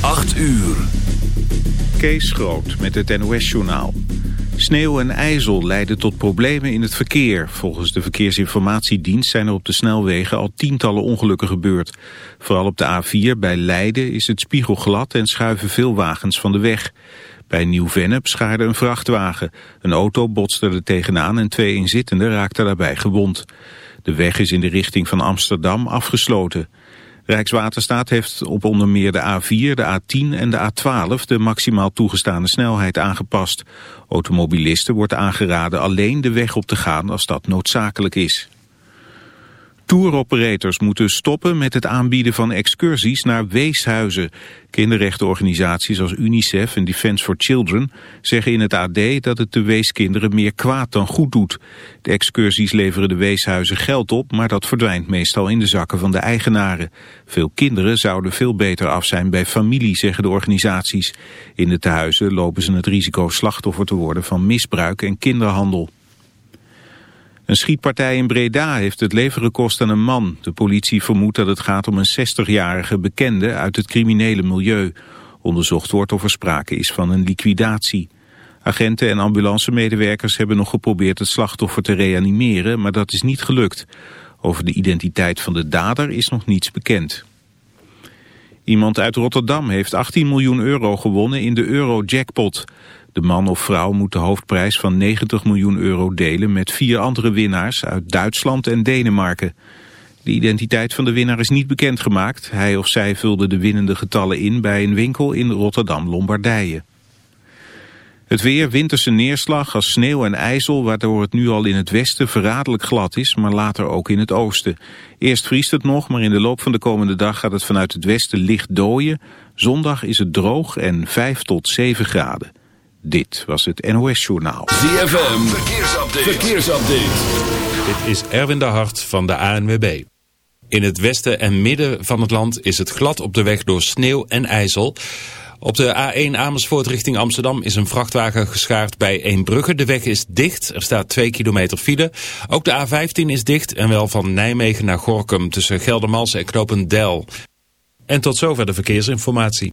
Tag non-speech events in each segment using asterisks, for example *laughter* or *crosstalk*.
8 uur. Kees Groot met het NOS-journaal. Sneeuw en ijzel leiden tot problemen in het verkeer. Volgens de Verkeersinformatiedienst zijn er op de snelwegen al tientallen ongelukken gebeurd. Vooral op de A4 bij Leiden is het spiegelglad en schuiven veel wagens van de weg. Bij Nieuw-Vennep schaarde een vrachtwagen. Een auto botste er tegenaan en twee inzittenden raakten daarbij gewond. De weg is in de richting van Amsterdam afgesloten. Rijkswaterstaat heeft op onder meer de A4, de A10 en de A12 de maximaal toegestane snelheid aangepast. Automobilisten wordt aangeraden alleen de weg op te gaan als dat noodzakelijk is. Touroperators moeten stoppen met het aanbieden van excursies naar weeshuizen. Kinderrechtenorganisaties als UNICEF en Defence for Children zeggen in het AD dat het de weeskinderen meer kwaad dan goed doet. De excursies leveren de weeshuizen geld op, maar dat verdwijnt meestal in de zakken van de eigenaren. Veel kinderen zouden veel beter af zijn bij familie, zeggen de organisaties. In de tehuizen lopen ze het risico slachtoffer te worden van misbruik en kinderhandel. Een schietpartij in Breda heeft het leven gekost aan een man. De politie vermoedt dat het gaat om een 60-jarige bekende uit het criminele milieu. Onderzocht wordt of er sprake is van een liquidatie. Agenten en ambulancemedewerkers hebben nog geprobeerd het slachtoffer te reanimeren, maar dat is niet gelukt. Over de identiteit van de dader is nog niets bekend. Iemand uit Rotterdam heeft 18 miljoen euro gewonnen in de Euro-jackpot. De man of vrouw moet de hoofdprijs van 90 miljoen euro delen met vier andere winnaars uit Duitsland en Denemarken. De identiteit van de winnaar is niet bekendgemaakt. Hij of zij vulde de winnende getallen in bij een winkel in Rotterdam-Lombardije. Het weer, winterse neerslag als sneeuw en ijzel... waardoor het nu al in het westen verraderlijk glad is... maar later ook in het oosten. Eerst vriest het nog, maar in de loop van de komende dag... gaat het vanuit het westen licht dooien. Zondag is het droog en 5 tot 7 graden. Dit was het NOS Journaal. ZFM, verkeersupdate. verkeersupdate. Dit is Erwin de Hart van de ANWB. In het westen en midden van het land is het glad op de weg door sneeuw en ijzel. Op de A1 Amersfoort richting Amsterdam is een vrachtwagen geschaard bij Eembrugge. De weg is dicht, er staat 2 kilometer file. Ook de A15 is dicht en wel van Nijmegen naar Gorkum tussen Geldermalsen en Knopendel. En tot zover de verkeersinformatie.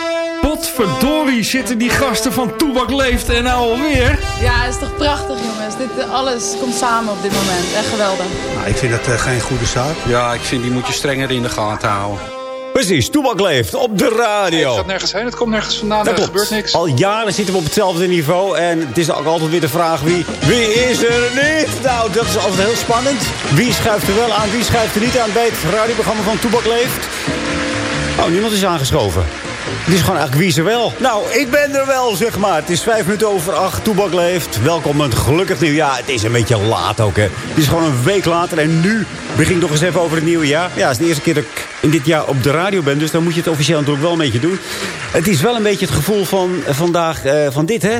Potverdorie zitten die gasten van Toebak leeft en nou alweer. Ja, het is toch prachtig jongens. Dit, eh, alles komt samen op dit moment. Echt geweldig. Nou, ik vind dat uh, geen goede zaak. Ja, ik vind die moet je strenger in de gaten houden. Precies, Toebak leeft op de radio. Het gaat nergens heen, het komt nergens vandaan, er gebeurt niks. Al jaren zitten we op hetzelfde niveau en het is ook altijd weer de vraag wie, wie is er niet? Nou, dat is altijd heel spannend. Wie schuift er wel aan, wie schuift er niet aan bij het radioprogramma van Toebak leeft? Oh, niemand is aangeschoven. Het is gewoon eigenlijk wie er wel. Nou, ik ben er wel, zeg maar. Het is vijf minuten over acht. Toebak leeft. Welkom een gelukkig nieuwjaar. Het is een beetje laat ook, hè. Het is gewoon een week later. En nu begin ik nog eens even over het nieuwe jaar. Ja, het is de eerste keer dat ik in dit jaar op de radio ben. Dus dan moet je het officieel natuurlijk wel een beetje doen. Het is wel een beetje het gevoel van vandaag, uh, van dit, hè.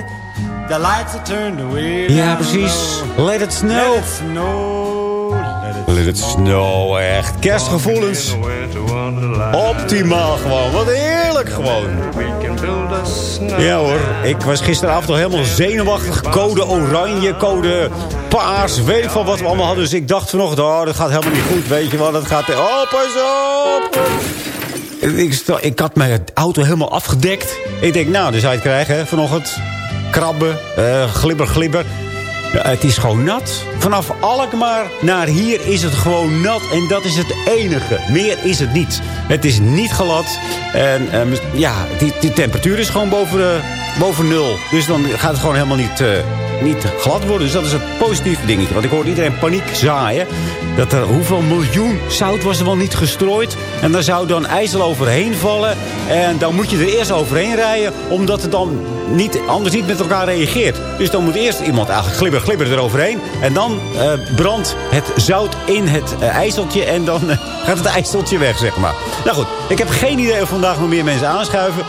The lights are turned away. Ja, precies. Let it snow. Let it snow. Let it snow, echt. Kerstgevoelens. Optimaal gewoon. Wat heerlijk gewoon. Ja hoor, ik was gisteravond nog helemaal zenuwachtig. Code oranje, code paars, weet van wat we allemaal hadden. Dus ik dacht vanochtend, oh, dat gaat helemaal niet goed. Weet je wel, dat gaat... Oh, pas op! Ik, ik had mijn auto helemaal afgedekt. Ik denk, nou, zou je het krijgen hè, vanochtend. Krabben, eh, glibber, glibber. Het is gewoon nat. Vanaf Alkmaar naar hier is het gewoon nat. En dat is het enige. Meer is het niet. Het is niet glad. En ehm, ja, die, die temperatuur is gewoon boven, boven nul. Dus dan gaat het gewoon helemaal niet, eh, niet glad worden. Dus dat is een positief dingetje. Want ik hoorde iedereen paniek zaaien. Dat er hoeveel miljoen zout was er wel niet gestrooid. En daar zou dan ijzel overheen vallen. En dan moet je er eerst overheen rijden. Omdat het dan niet, anders niet met elkaar reageert. Dus dan moet eerst iemand eigenlijk glibber, glibber eroverheen. En dan eh, brandt het zout in het eh, ijzeltje. En dan eh, gaat het ijzeltje weg, zeg maar. Nou goed, ik heb geen idee of vandaag nog meer mensen aanschuiven.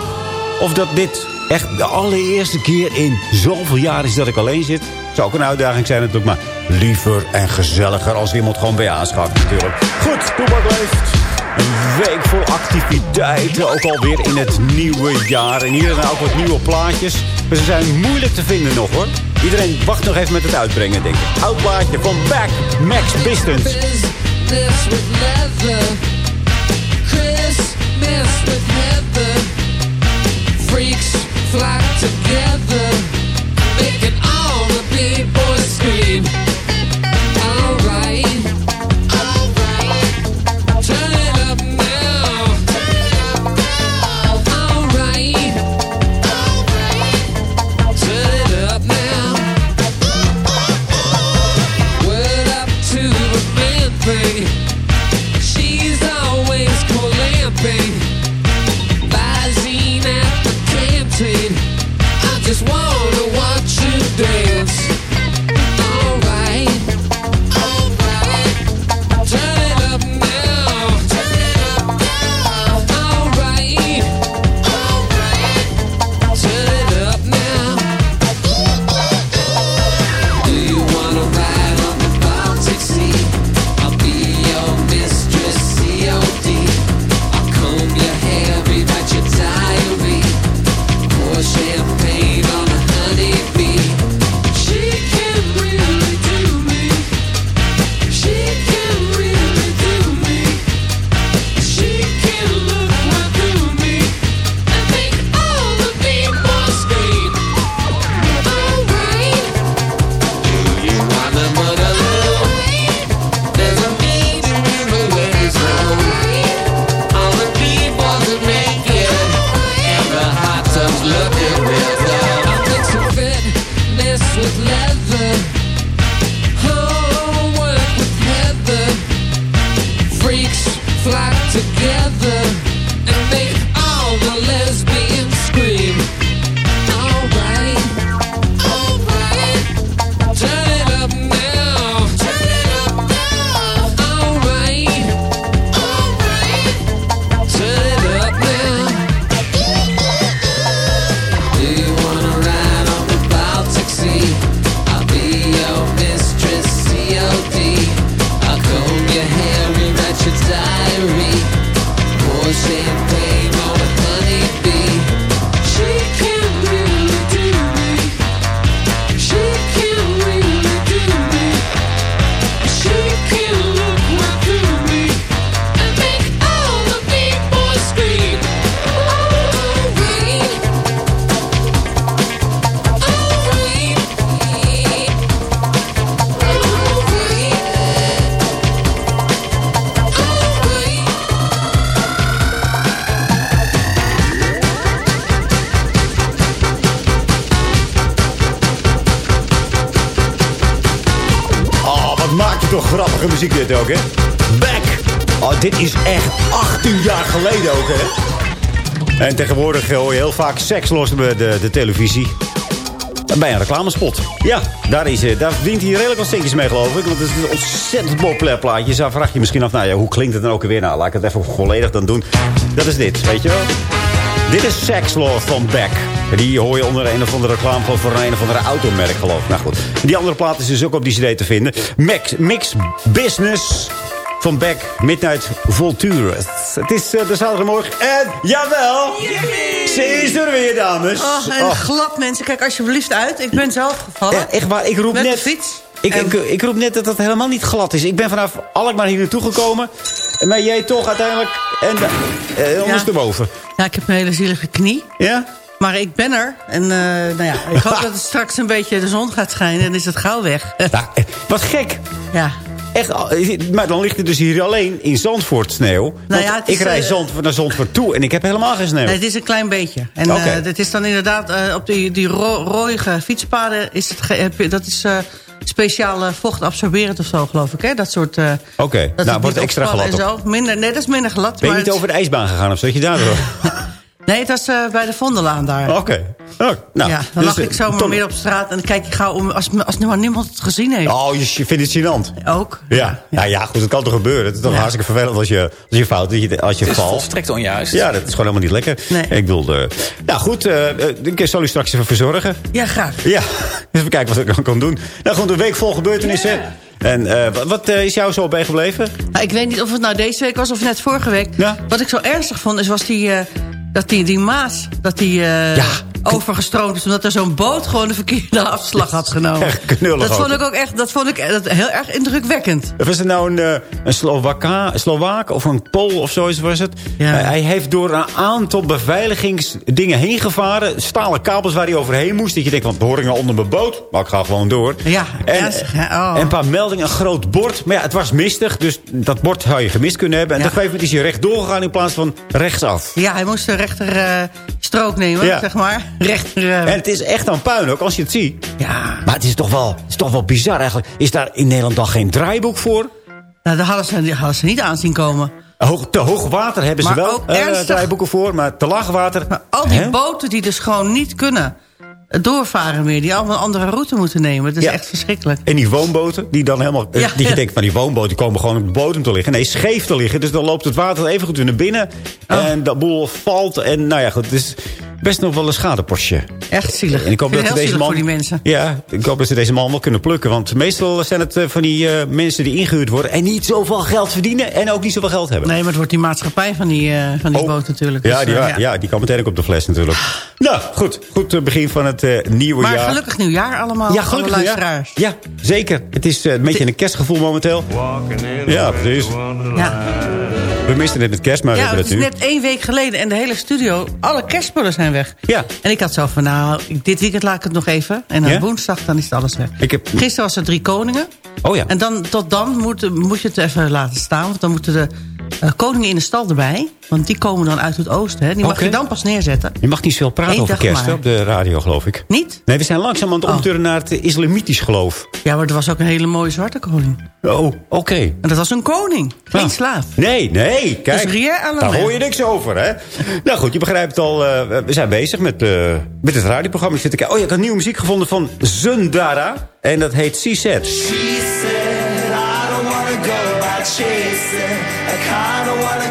Of dat dit echt de allereerste keer in zoveel jaar is dat ik alleen zit. Zou ook een uitdaging zijn natuurlijk. Maar liever en gezelliger als iemand gewoon bij aanschuift natuurlijk. Goed, Toebak leeft. Een week vol activiteiten, ook alweer in het nieuwe jaar. En hier dan ook wat nieuwe plaatjes. Maar ze zijn moeilijk te vinden nog hoor. Iedereen wacht nog even met het uitbrengen, denk ik. Oud plaatje van Back, Max Distance. Christmas with flock together. Making all the boys scream. Toch grappige muziek dit ook, hè? Back! Oh, dit is echt 18 jaar geleden ook, hè? En tegenwoordig hoor je heel vaak seks los bij de, de televisie. Bij een reclamespot. Ja, daar, is, eh, daar wint hij redelijk wat centjes mee, geloof ik. Want het is een ontzettend populair plaatje. Daar vraag je misschien af, nou ja, hoe klinkt het dan ook weer? Nou, laat ik het even volledig dan doen. Dat is dit, weet je wel? Dit is Sex Love van Beck. Die hoor je onder een of andere reclame geloof, voor een, of andere automerk geloof ik. Nou goed. Die andere plaat is dus ook op die cd te vinden. Max, Mix Business van Beck, Midnight Volture. Het is uh, de zaterdagmorgen en jawel, ze is er weer dames. Oh, en Oh. glad mensen, kijk alsjeblieft uit. Ik ben zelf gevallen. Ja, echt waar, ik roep Met net... fiets. Ik, ik, ik roep net dat het helemaal niet glad is. Ik ben vanaf Alkmaar hier naartoe gekomen. Maar jij toch uiteindelijk en, uh, ondersteboven. Ja, ik heb een hele zielige knie. Ja? Maar ik ben er. En uh, nou ja, ik hoop dat het straks een beetje de zon gaat schijnen. En is het gauw weg. Ja, wat gek. Ja. Echt, maar dan ligt het dus hier alleen in Zandvoort sneeuw. Nou ja, ik rijd Zandvoort naar Zandvoort toe en ik heb helemaal geen sneeuw. Nee, het is een klein beetje. En okay. uh, het is dan inderdaad uh, op die, die ro rooige fietspaden... Is het dat is uh, speciaal vochtabsorberend of zo, geloof ik. Hè? Dat soort... Oké, okay. nou wordt extra glad en zo. Minder, nee, dat is minder glad. Ben je maar niet het... over de ijsbaan gegaan of zat je daar? *laughs* Nee, het was uh, bij de Vondelaan daar. Oké. Okay. Oh, nou, ja, dan dus, lag ik zomaar meer op straat en dan kijk ik gauw om als, als nu maar niemand het gezien heeft. Oh, je, je vindt het gênant? Ook. Ja. Ja. Nou ja, goed, het kan toch gebeuren. Het is toch ja. hartstikke vervelend als je, als je fout, als je, als je het valt. Het is volstrekt onjuist. Ja, dat is gewoon helemaal niet lekker. Nee. Ik bedoel, uh, nou goed, uh, ik zal u straks even verzorgen. Ja, graag. Ja, *laughs* even kijken wat ik dan kan doen. Nou goed, een week vol gebeurtenissen. Yeah. En uh, wat, wat uh, is jou zo bijgebleven? Nou, ik weet niet of het nou deze week was of net vorige week. Ja. Wat ik zo ernstig vond, is was die, uh, dat die, die Maas... dat die uh, ja. Overgestroomd is... omdat er zo'n boot gewoon de verkeerde *laughs* afslag had genomen. Echt knullig dat vond ik ook echt dat vond ik dat heel erg indrukwekkend. Of is het nou een, uh, een Slovaak of een Pool of zoiets was het? Ja. Uh, hij heeft door een aantal beveiligingsdingen heen gevaren. Stalen kabels waar hij overheen moest. Dat je denkt, want de horingen onder mijn boot. Maar ik ga gewoon door. Ja, en, oh. en een paar meldingen, een groot bord. Maar ja, het was mistig. Dus dat bord zou je gemist kunnen hebben. En Ja. op een gegeven moment is hij rechtdoor gegaan in plaats van rechtsaf. Ja, hij moest de rechter uh, strook nemen, Ja. zeg maar. Rechter... uh, En het is echt aan puin ook, als je het ziet. ja, Maar het is toch wel, het is toch wel bizar eigenlijk. Is daar in Nederland dan geen draaiboek voor? nou, daar hadden ze, die hadden ze niet aanzien komen. Hoog, te hoog water hebben ze Maar wel uh, ernstig. draaiboeken voor. Maar te laag water... Maar al die Hè? boten die dus gewoon niet kunnen doorvaren meer... die allemaal een andere route moeten nemen. Dat is Ja. echt verschrikkelijk. En die woonboten, die dan helemaal... Ja. die je denkt van die woonboten die komen gewoon op de bodem te liggen. Nee, scheef te liggen. Dus dan loopt het water even goed weer naar binnen. Oh. En dat boel valt. En nou ja, goed. Het is best nog wel een schadepostje. Echt zielig. En ik hoop dat het ze heel deze man... voor die mensen. Ja, ik hoop dat ze deze man wel kunnen plukken. Want meestal zijn het eh, van die eh, mensen die ingehuurd worden... en niet zoveel geld verdienen en ook niet zoveel geld hebben. Nee, maar het wordt die maatschappij van die, eh, van die Oh. boot natuurlijk. Ja, Dus, die, eh, ja. ja, die kan meteen ook op de fles natuurlijk. Nou, goed. Goed begin van het eh, nieuwe Maar jaar. gelukkig nieuwjaar allemaal. Ja, gelukkig alle nieuwjaar. luisteraars. Ja, zeker. Het is eh, een beetje een kerstgevoel momenteel. Ja, precies. Ja. We misten het met kerst, maar we hebben het het is nu. net één week geleden en de hele studio, alle kerstspullen zijn weg. Ja. En ik had zo van, nou, dit weekend laat ik het nog even. En dan Ja? woensdag, dan is het alles weg. Ik heb... Gisteren was er drie koningen. Oh ja. En dan, tot dan moet, moet je het even laten staan. Want dan moeten de eh, koningen in de stal erbij. Want die komen dan uit het oosten. Hè. Die mag je dan pas neerzetten. Je mag niet zoveel praten Eén over kerst hè, op de radio, geloof ik. Niet? Nee, we zijn langzaam aan het Oh. naar het islamitisch geloof. Ja, maar er was ook een hele mooie zwarte koning. Oh, oké. En dat was een koning, geen Ah. slaaf. Nee, nee, kijk. Dus la daar hoor je niks over, hè? Nou goed, je begrijpt al, eh, we zijn bezig met, eh, met het radioprogramma. Ik zit te kijken. Oh, ja, ik had nieuwe muziek gevonden van Zundara. En dat heet C-Set. She said, I don't wanna go out chasing. I kinda wanna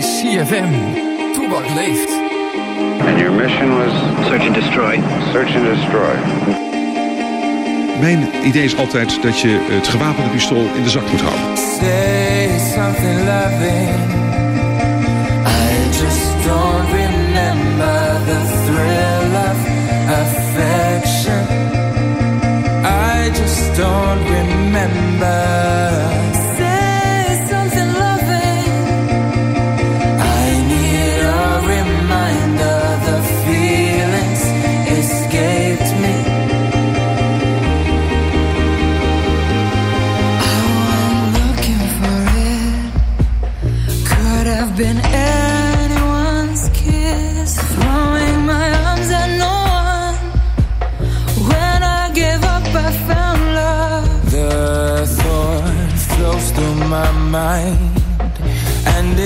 is CFM. Toebak leeft. And your mission was search and destroy. Search and destroy. Mijn idee is altijd dat je het gewapende pistool in de zak moet houden. Say something loving. I just don't remember the thrill of affection. I just don't remember.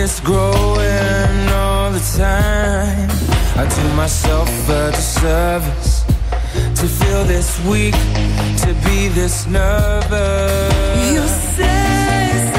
It's growing all the time. I do myself a disservice to feel this weak, to be this nervous. You say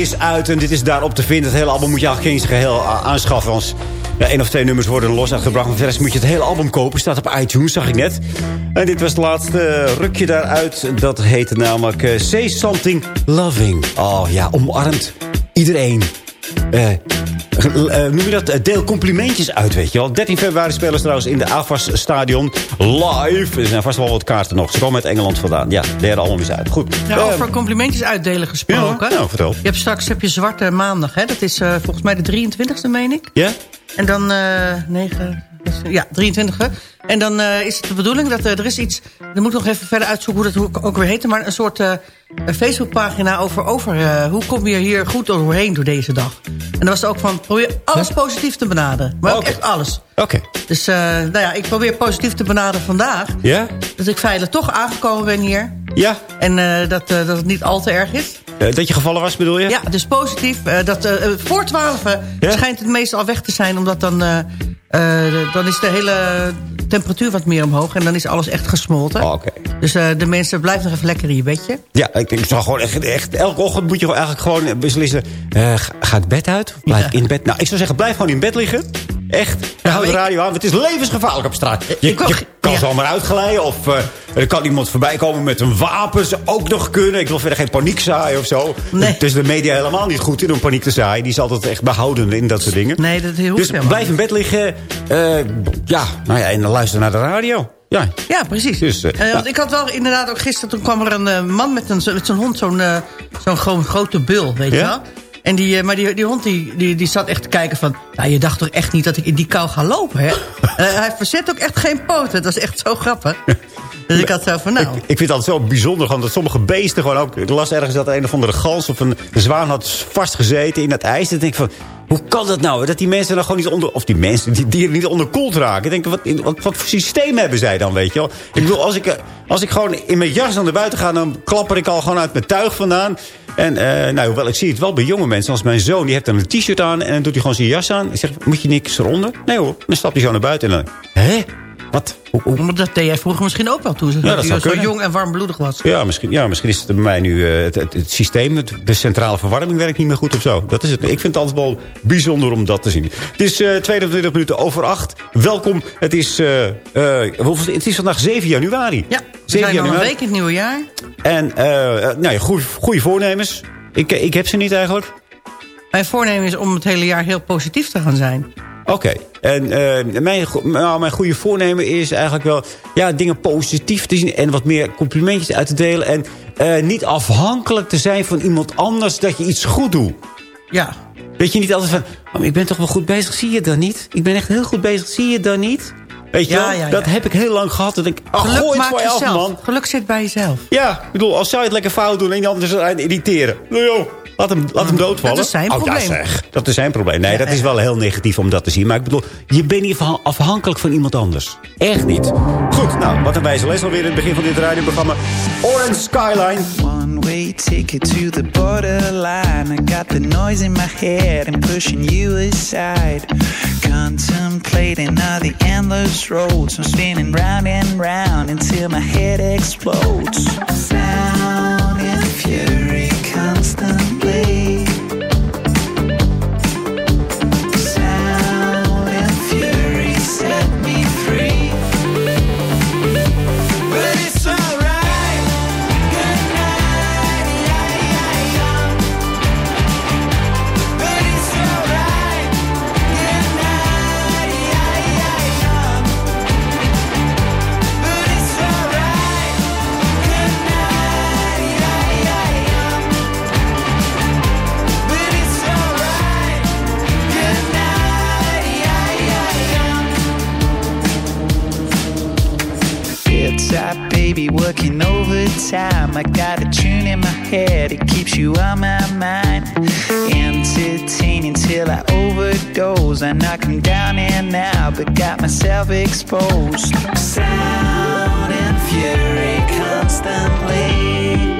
is uit en dit is daarop te vinden. Het hele album moet je eigenlijk zijn geheel aanschaffen. Want ja, één of twee nummers worden los uitgebracht. Maar verder moet je het hele album kopen. Staat op iTunes, zag ik net. En dit was het laatste rukje daaruit. Dat heette namelijk eh, Say Something Loving. Oh ja, omarmt iedereen. Eh, eh, noem je dat? Eh, Deel complimentjes uit, weet je wel. 13 februari spelen ze trouwens in de AFAS Stadion live. Er zijn vast wel wat kaarten nog. Ze komen uit Engeland vandaan. Ja, derde album is uit. Goed. Eh, over complimentjes uitdelen gesproken. Ja, nou, vertel. Je hebt straks heb je Zwarte Maandag. Hè? Dat is eh, volgens mij de 23e, meen ik. Ja? En dan eh 9... Ja, 23e. En dan eh, is het de bedoeling dat eh, er is iets... Dan moet ik nog even verder uitzoeken hoe dat ook weer heet. Maar een soort een Facebookpagina over... over hoe kom je hier goed doorheen door deze dag. En dan was het ook van... probeer alles positief te benaderen. Maar ook echt alles. Oké. Dus nou ja, ik probeer positief te benaderen vandaag. Ja? Dat ik veilig toch aangekomen ben hier. Ja. En dat, dat het niet al te erg is. Dat je gevallen was, bedoel je? Ja, dus positief. dat, voor 12 schijnt het meestal al weg te zijn. Omdat dan, eh, dan is de hele temperatuur wat meer omhoog. En dan is alles echt gesmolten. Oh. Dus eh, de mensen, blijf nog even lekker in je bedje. Ja, ik, ik zou gewoon echt, echt... Elke ochtend moet je eigenlijk gewoon beslissen... eh, ga, ga het bed uit? Blijf in bed. Nou, ik zou zeggen, blijf gewoon in bed liggen. Echt. Dan hou de radio aan. want Het is levensgevaarlijk op straat. Je, Ik je kan zomaar uitglijden. Of eh, er kan iemand voorbij komen met een wapen. Zou ook nog kunnen. Ik wil verder geen paniek zaaien of zo. Nee. Is de media helemaal niet goed in om paniek te zaaien. Die is altijd echt behoudend in dat soort dingen. Nee, dat hoeft Dus blijf in bed liggen. Eh, ja, nou ja, en luister naar de radio. Ja, Ja, precies. Dus, eh, nou. want ik had wel inderdaad ook gisteren... toen kwam er een man met, een, met zijn hond, zo'n zo'n grote bul, weet je Ja? wel. En die, eh, maar die, die hond die, die, die zat echt te kijken van... Nou, je dacht toch echt niet dat ik in die kou ga lopen, hè? *laughs* Eh, hij verzet ook echt geen poten. Dat is echt zo grappig. Dus ik had zo van, nou... Ik vind het altijd zo bijzonder gewoon dat sommige beesten gewoon ook... Ik las ergens dat een of andere gans of een zwaan had vastgezeten in het ijs. En denk ik van, hoe kan dat nou? Dat die mensen dan gewoon niet onder... Of die mensen, die dieren niet onderkoeld raken. Ik denk, wat, wat, wat voor systeem hebben zij dan, weet je wel? Ik bedoel, als ik, eh, als ik gewoon in mijn jas naar buiten ga... dan klapper ik al gewoon uit mijn tuig vandaan. En eh, nou, hoewel, ik zie het wel bij jonge mensen. Als mijn zoon, die heeft dan een t-shirt aan... en dan doet hij gewoon zijn jas aan. Ik zeg, moet je niks eronder? Nee hoor, dan stapt hij zo naar buiten en dan... Hè? Wat? Hoe, dat deed jij vroeger misschien ook wel toen. zou je zo jong en warmbloedig was. Ja misschien, ja, misschien is het bij mij nu eh, het, het, het systeem, het, de centrale verwarming werkt niet meer goed of zo. Dat is het. Ik vind het altijd wel bijzonder om dat te zien. Het is eh 22 minuten over 8. Welkom. Het is, eh, het is vandaag 7 januari. Ja, we 7 zijn al een januari. week in het nieuwe jaar. En nou ja, goede, voornemens. Ik, ik heb ze niet eigenlijk. Mijn voornemen is om het hele jaar heel positief te gaan zijn. Oké. En eh, mijn, nou, mijn goede voornemen is eigenlijk wel... Ja, dingen positief te zien en wat meer complimentjes uit te delen. En eh, niet afhankelijk te zijn van iemand anders dat je iets goed doet. Ja. Weet je niet altijd van... "Oh, ik ben toch wel goed bezig, zie je dan niet? Ik ben echt heel goed bezig, zie je dan niet? Weet je Ja, wel? ja, ja. Dat heb ik heel lang gehad. Denk ik, oh, Geluk gooi het voor je af, man. Geluk zit bij jezelf. Ja, ik bedoel, als zij het lekker fout doen en die anderen zijn irriteren. Nou joh, laat hem, laat hem doodvallen. Dat is zijn Oh, ja, probleem. zeg. Dat is zijn probleem. Nee, dat is wel heel negatief om dat te zien. Maar ik bedoel, je bent niet afha- afhankelijk van iemand anders. Echt niet. Goed, nou, wat een wijze les alweer in het begin van dit radioprogramma. Orange Skyline. One-way ticket to the borderline. I got the noise in my head and pushing you aside. Contemplating all the endless roads. I'm spinning round and round until my head explodes. Sound and fury constantly. It's baby, working overtime. I got a tune in my head, it keeps you on my mind. Entertaining till I overdose. I knock 'em down and out, but got myself exposed. Sound and fury constantly.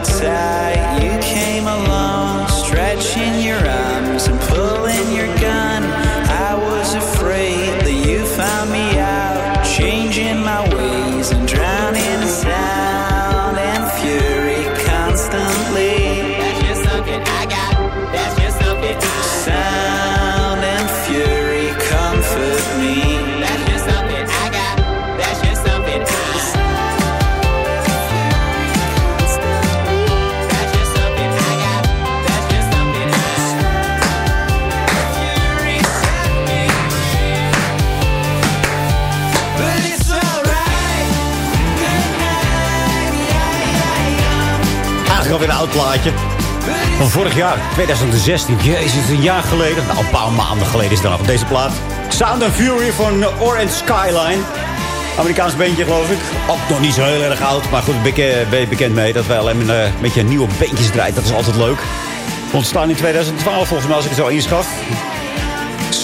outside. Van vorig jaar, 2016. Jezus, een jaar geleden. Nou, een paar maanden geleden is het dan af deze plaat. Sound and Fury van Orange Skyline. Amerikaans bandje, geloof ik. Ook nog niet zo heel erg oud. Maar goed, ben je bekend mee dat wij alleen maar eh, een beetje nieuwe bandjes draaien. Dat is altijd leuk. Ontstaan in 2012 volgens mij, als ik het zo inschat.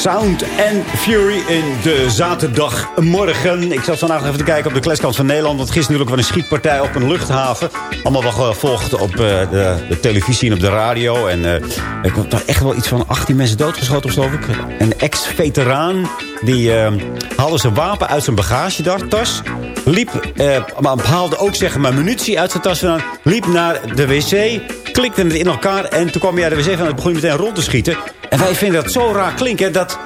Sound and Fury in de zaterdagmorgen. Ik zat vandaag even te kijken op de kleskant van Nederland. Want gisteren natuurlijk was een schietpartij op een luchthaven. Allemaal wel gevolgd op uh, de, de, televisie en op de radio. En uh, ik heb toch echt wel iets van 18 mensen doodgeschoten, geloof ik. Een ex-veteraan. Die uh, haalde zijn wapen uit zijn bagagetas. Liep, maar haalde ook zeg maar munitie uit zijn tas vandaan. Liep naar de wc klikte het in elkaar. En toen kwam hij uit de wc van het begon meteen rond te schieten. En wij vinden dat zo raar klinken. Dat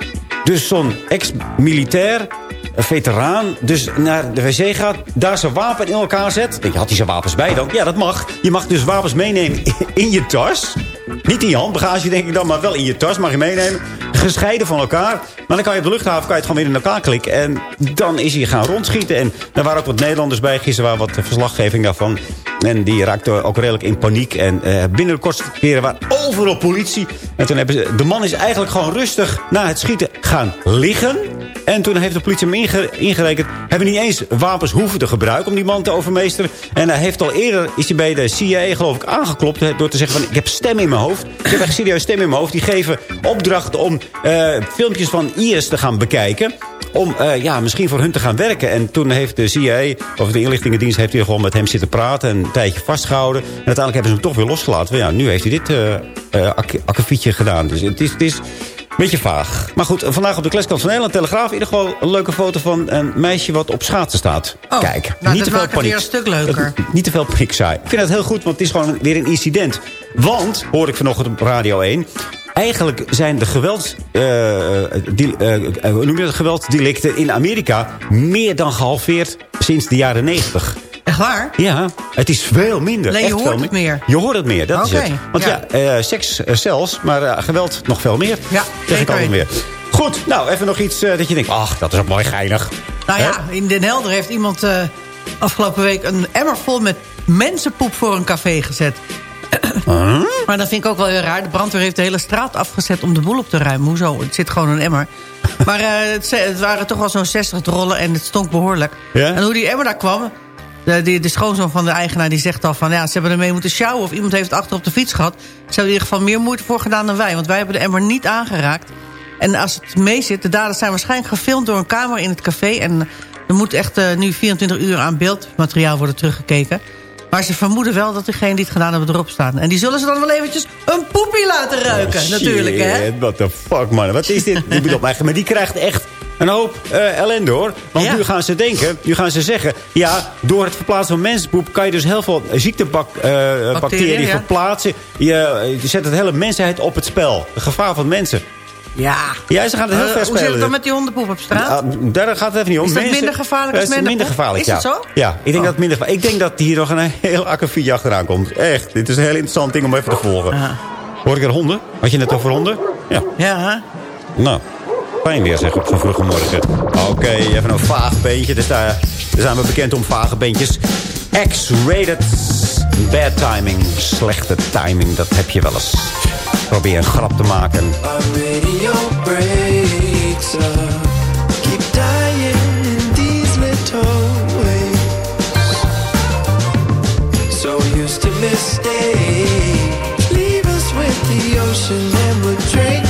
dus zo'n ex-militair, een veteraan, dus naar de wc gaat. Daar zijn wapen in elkaar zet. Denk je, had hij zijn wapens bij dan? Ja, dat mag. Je mag dus wapens meenemen *laughs* in je tas. Niet in je handbagage, denk ik dan, maar wel in je tas mag je meenemen. Gescheiden van elkaar. Maar dan kan je op de luchthaven kan je het gewoon weer in elkaar klikken. En dan is hij gaan rondschieten. En daar waren ook wat Nederlanders bij. Gisteren waren wat verslaggeving daarvan. En die raakten ook redelijk in paniek. En uh, binnen de keren waren overal politie. En toen hebben ze... De man is eigenlijk gewoon rustig na het schieten gaan liggen. En toen heeft de politie hem inge, ingerekend... hebben niet eens wapens hoeven te gebruiken om die man te overmeesteren. En hij heeft al eerder... is hij bij de CIA geloof ik aangeklopt... door te zeggen van... ik heb stem in mijn hoofd. Ik heb echt serieus stem in mijn hoofd. Die geven opdrachten om uh, filmpjes van IS te gaan bekijken om uh, ja, misschien voor hun te gaan werken. En toen heeft de CIA, of de inlichtingendienst... heeft hij gewoon met hem zitten praten en een tijdje vastgehouden. En uiteindelijk hebben ze hem toch weer losgelaten. Ja, nu heeft hij dit uh, akkefietje gedaan. Dus het is... Het is een beetje vaag. Maar goed, vandaag op de kleskant van Nederland Telegraaf... in ieder geval een leuke foto van een meisje wat op schaatsen staat. Oh, Kijk, nou, niet te veel paniek. een stuk leuker. niet te veel paniek saai. Ik vind het heel goed, want het is gewoon weer een incident. Want, hoor ik vanochtend op Radio 1... Eigenlijk zijn de gewelds, uh, die, uh, noem je dat, geweldsdelicten in Amerika... meer dan gehalveerd sinds de jaren 90. Echt waar? Ja, het is veel minder. Nee, je hoort het meer. Je hoort het meer, dat okay, is het. Want ja, ja uh, seks uh, zelfs, maar uh, geweld nog veel meer. Ja, zeg ik altijd meer. Goed, nou, even nog iets dat je denkt... ach, dat is ook mooi geinig. Nou ja, in Den Helder heeft iemand afgelopen week... een emmer vol met mensenpoep voor een café gezet. Huh? Maar dat vind ik ook wel heel raar. De brandweer heeft de hele straat afgezet om de boel op te ruimen. Hoezo? Het zit gewoon een emmer. Maar uh, het, het, waren toch wel zo'n 60 rollen en het stonk behoorlijk. En hoe die emmer daar kwam... De, de, de schoonzoon van de eigenaar die zegt al van... ja, ze hebben ermee moeten sjouwen of iemand heeft het achter op de fiets gehad. Ze hebben in ieder geval meer moeite voor gedaan dan wij. Want wij hebben de emmer niet aangeraakt. En als het mee zit, de daders zijn waarschijnlijk gefilmd door een camera in het café. En er moet echt uh, nu 24 uur aan beeldmateriaal worden teruggekeken. Maar ze vermoeden wel dat degene die het gedaan hebben erop staan. En die zullen ze dan wel eventjes een poepie laten ruiken, oh, natuurlijk, hè? What the fuck, man. Wat is dit? *laughs* die bedoel, maar die krijgt echt een hoop uh, ellende, hoor. Want ja. nu gaan ze denken, nu gaan ze zeggen... ja, door het verplaatsen van mensenpoep... kan je dus heel veel ziektebacteriën uh, bacteriën, ja. verplaatsen. Je, je zet het hele mensheid op het spel. Het gevaar van mensen. Ja. Ja, ze gaan het heel uh, ver spelen. Hoe zit het dan met die hondenpoep op straat? Uh, daar gaat het even niet om. Is dat Mensen, minder gevaarlijk als dat is minder gevaarlijk, Is ja. het zo? Ja, ik denk oh. dat minder gevaarlijk Ik denk dat hier nog een heel akkefietje achteraan komt. Echt, dit is een heel interessant ding om even te volgen. Uh. Hoor ik er honden? Had je net over honden? Ja. Ja, Nou, fijn weer zeg op zo'n vroege morgen. Oké, okay, even een vaag beentje. Dus daar, daar zijn we bekend om vage beentjes. X-rated bad timing. Slechte timing, dat heb je wel eens. Probeer een grap te maken. mistakes. Leave us with the ocean and we'll drink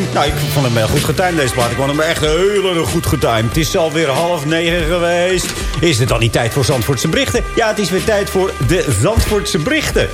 Nou, ik vond hem heel goed getimed, deze plaat. Ik vond hem echt heel erg goed getimed. Het is alweer half negen geweest. Is het dan niet tijd voor Zandvoortse berichten? Ja, het is weer tijd voor de Zandvoortse berichten.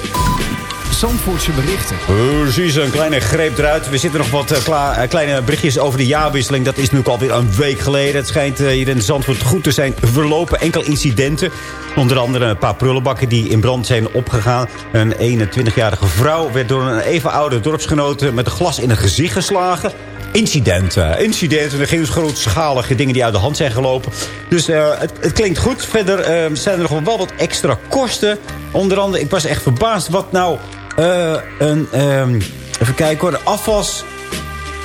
Zandvoortse berichten. Precies, een kleine greep eruit. We zitten nog wat eh, kla- eh, kleine berichtjes over de jaarwisseling. Dat is nu alweer een week geleden. Het schijnt eh, hier in Zandvoort goed te zijn verlopen. Enkel incidenten. Onder andere een paar prullenbakken die in brand zijn opgegaan. Een 21-jarige vrouw werd door een even oude dorpsgenote... met een glas in het gezicht geslagen. Incidenten. Incidenten. Er gingen dus grootschalige dingen die uit de hand zijn gelopen. Dus het, klinkt goed. Verder eh, zijn er nog wel wat extra kosten. Onder andere, ik was echt verbaasd wat nou... eh, een, ehm, even kijken hoor. De afvals...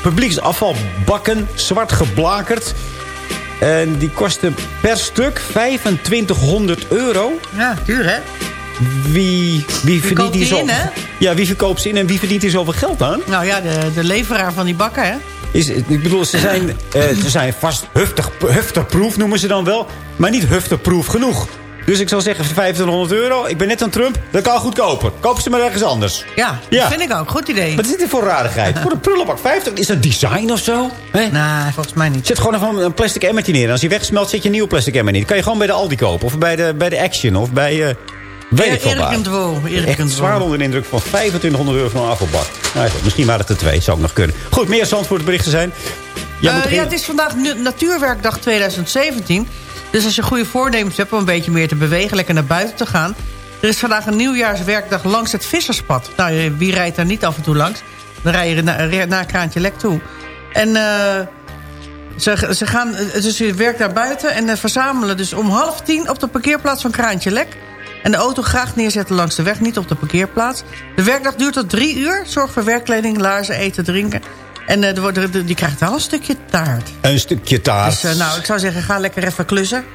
Publieksafvalbakken, zwart geblakerd. En die kosten per stuk 2500 euro. Ja, duur hè? Wie, wie verdient die zo? in, hè? Ja, wie verkoopt ze in en wie verdient hier zoveel geld aan? Nou ja, de, de leveraar van die bakken hè? Is, ik bedoel, ze zijn, eh, ze zijn vast huftig, hufterproof noemen ze dan wel. Maar niet hufterproof genoeg. Dus ik zou zeggen 2500 euro. Ik ben net aan Trump. Dat kan goedkoper. Koop ze maar ergens anders. Ja, Ja. dat vind ik ook. Goed idee. Wat is dit voor rarigheid? voor een prullenbak 50. Is dat design of zo? Nee, volgens mij niet. Zet gewoon even een plastic emmertje neer. En als hij wegsmelt, zet je een nieuw plastic emmer neer. Die kan je gewoon bij de Aldi kopen. Of bij de, bij de Action. Of bij... eh weet ik veel waar. Echt zwaar onder de indruk van 2500 euro van een afvalbak. Nou, misschien waren het er twee. Zou ook nog kunnen. Goed, meer Zandvoort berichten zijn. Eh, ja, het is vandaag Natuurwerkdag 2017. Dus als je goede voornemens hebt om een beetje meer te bewegen... lekker naar buiten te gaan... er is vandaag een nieuwjaarswerkdag langs het Visserspad. Nou, wie rijdt daar niet af en toe langs? Dan rij je naar, Kraantje Lek toe. En eh, ze, ze gaan, dus je werkt daar buiten en eh, verzamelen dus om half tien... op de parkeerplaats van Kraantje Lek... En de auto graag neerzetten langs de weg, niet op de parkeerplaats. De werkdag duurt tot drie uur. Zorg voor werkkleding, laarzen, eten, drinken. En eh, die krijgt wel een stukje taart. Een stukje taart. Dus eh, nou, ik zou zeggen, ga lekker even klussen.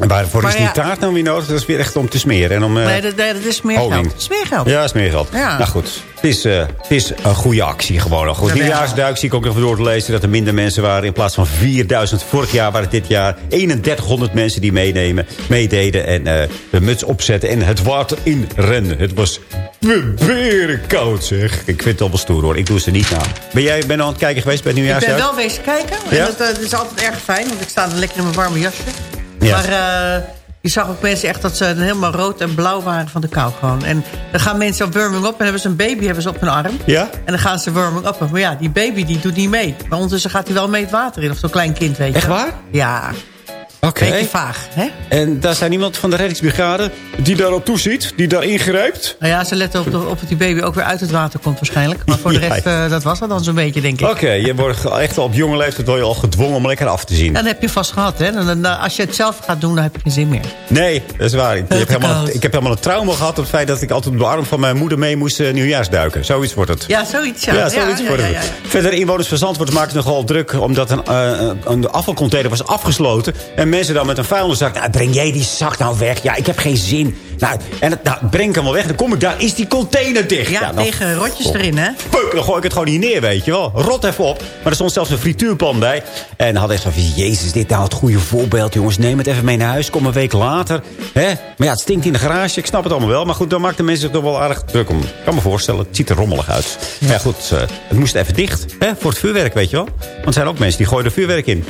En waarvoor Maar is die ja. taart nou weer nodig? Dat is weer echt om te smeren. En om, eh, nee, dat, dat is meer honing. geld. Smeergeld. Ja, smeergeld. Ja. Nou goed, het is, eh, het is een goede actie gewoon. Goed Ja, nieuwjaarsduik zie ik ook nog door te lezen... dat er minder mensen waren. In plaats van 4000 vorig jaar waren het dit jaar 3100 mensen die meenemen, meededen... en eh, de muts opzetten en het water inrennen. Het was berenkoud zeg. Ik vind het al wel stoer hoor. Ik doe ze niet na. Ben jij ben je aan het kijken geweest bij het Ik ben nieuwjaarsduik? wel wezen kijken. Ja? En dat, dat is altijd erg fijn, want ik sta dan lekker in mijn warme jasje. Ja. Maar eh, je zag ook mensen echt dat ze helemaal rood en blauw waren van de kou gewoon. En dan gaan mensen op warming up en hebben ze een baby hebben ze op hun arm. Ja? En dan gaan ze warming up. Maar ja, die baby die doet niet mee. Maar ondertussen gaat hij wel mee het water in. Of zo'n klein kind, weet je Echt waar? Ja. Oké. Beetje vaag, hè? En daar zijn iemand van de reddingsbrigade. Die daarop toeziet, die daar ingrijpt. Nou ja, ze letten op, de, op dat die baby ook weer uit het water komt waarschijnlijk. Maar voor de *laughs* rest, eh, dat was het dan zo'n beetje, denk ik. Oké, je wordt echt op jonge leeftijd word je al gedwongen om lekker af te zien. Dan heb je vast gehad, hè. Dan, dan- als je het zelf gaat doen, dan heb je geen zin meer. Nee, dat is waar. Ik, heb helemaal, ik heb helemaal een trauma gehad op het feit dat ik altijd op de arm van mijn moeder mee moest eh, nieuwjaarsduiken. Zoiets wordt het. Ja, zoiets, ja. Ja, zoiets ja, wordt ja, het. Verder, inwoners van Zandvoort maken het nogal druk... omdat een, eh, een afvalcontainer was afgesloten. En mensen dan met een vuilniszak... Nou, breng jij die zak nou weg? Ja, ik heb geen zin. Nou, en het, nou, breng ik hem wel weg. Dan kom ik daar, is die container dicht. Ja, dan- tegen rotjes Oh. erin, hè. Peuk, dan gooi ik het gewoon hier neer, weet je wel. Rot even op. Maar er stond zelfs een frituurpan bij. En dan had ik zo van, jezus, dit nou het goede voorbeeld, jongens. Neem het even mee naar huis, kom een week later. Hè? Maar ja, het stinkt in de garage, ik snap het allemaal wel. Maar goed, dan maakt de mensen zich toch wel aardig druk om. Ik kan me voorstellen, het ziet er rommelig uit. Maar ja, goed, eh, het moest even dicht. Hè? Voor het vuurwerk, weet je wel. Want er zijn ook mensen die gooien er vuurwerk in.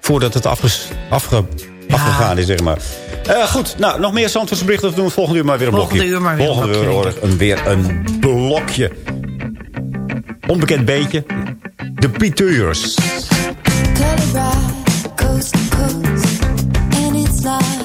Voordat het afges, afge, afgegaan is, zeg maar. Eh, goed, nou, nog meer Zandvoortse berichten. We doen het volgende uur maar weer een Volgende blokje. uur maar weer een volgende blokje, uur denk hoor ik een, weer een blokje. Onbekend beetje. De Pieteurs. Cut it right, coast to coast, and it's like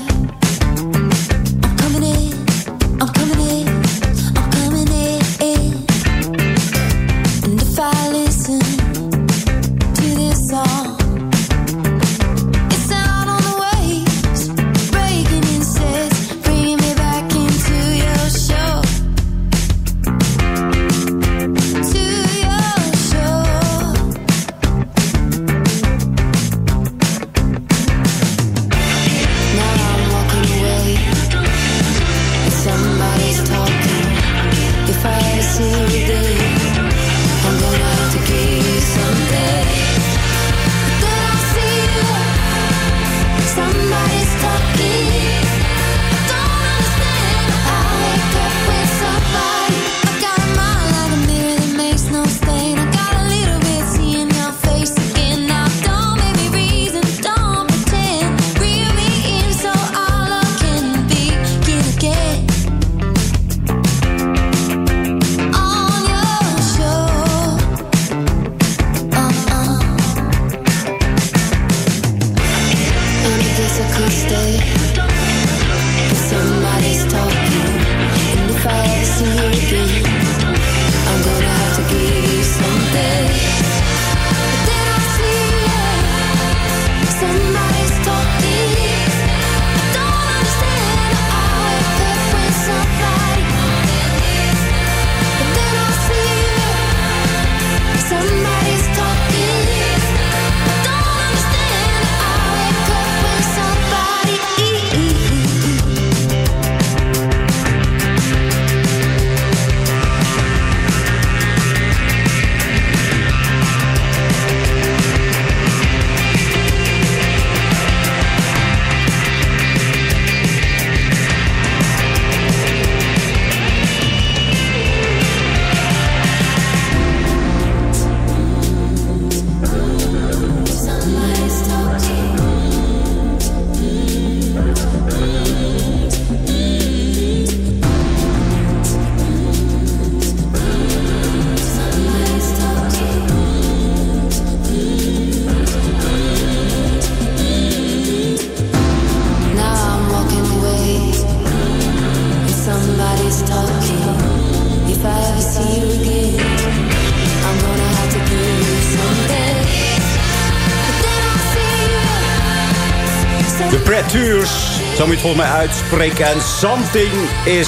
Zo moet je het volgens mij uitspreken. En something is